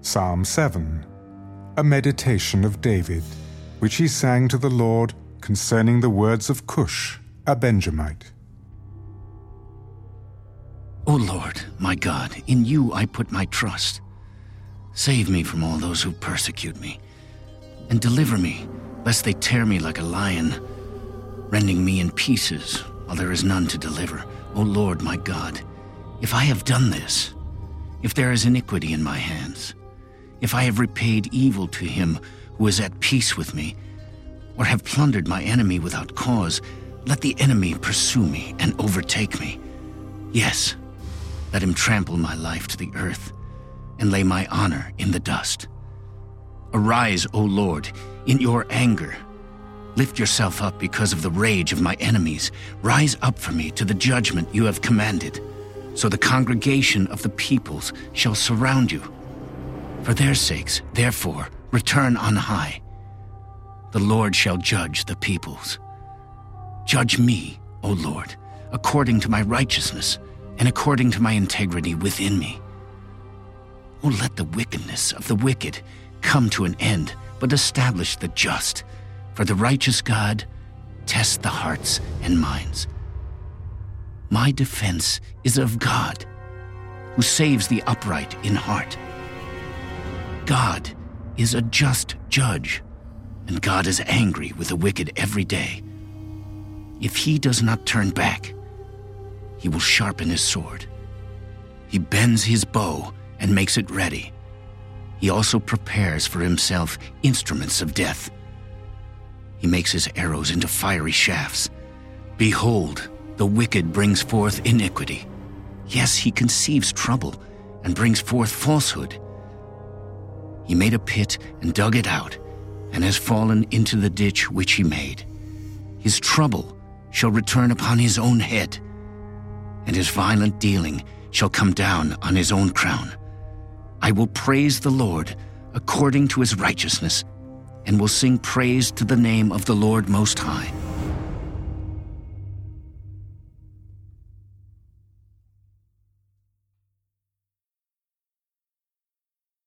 Psalm 7, a meditation of David, which he sang to the Lord concerning the words of Cush, a Benjamite. O Lord, my God, in you I put my trust. Save me from all those who persecute me, and deliver me, lest they tear me like a lion, rending me in pieces while there is none to deliver. O Lord, my God, if I have done this, if there is iniquity in my hands, if I have repaid evil to him who is at peace with me, or have plundered my enemy without cause, let the enemy pursue me and overtake me. Yes, let him trample my life to the earth and lay my honor in the dust. Arise, O Lord, in your anger. Lift yourself up because of the rage of my enemies. Rise up for me to the judgment you have commanded. So the congregation of the peoples shall surround you. For their sakes, therefore, return on high. The Lord shall judge the peoples. Judge me, O Lord, according to my righteousness and according to my integrity within me. Oh, let the wickedness of the wicked come to an end, but establish the just. For the righteous God tests the hearts and minds. My defense is of God, who saves the upright in heart. God is a just judge, and God is angry with the wicked every day. If he does not turn back, he will sharpen his sword. He bends his bow and makes it ready. He also prepares for himself instruments of death. He makes his arrows into fiery shafts. Behold, the wicked brings forth iniquity. Yes, he conceives trouble and brings forth falsehood. He made a pit and dug it out, and has fallen into the ditch which he made. His trouble shall return upon his own head and his violent dealing shall come down on his own crown. I will praise the Lord according to his righteousness, and will sing praise to the name of the Lord Most High.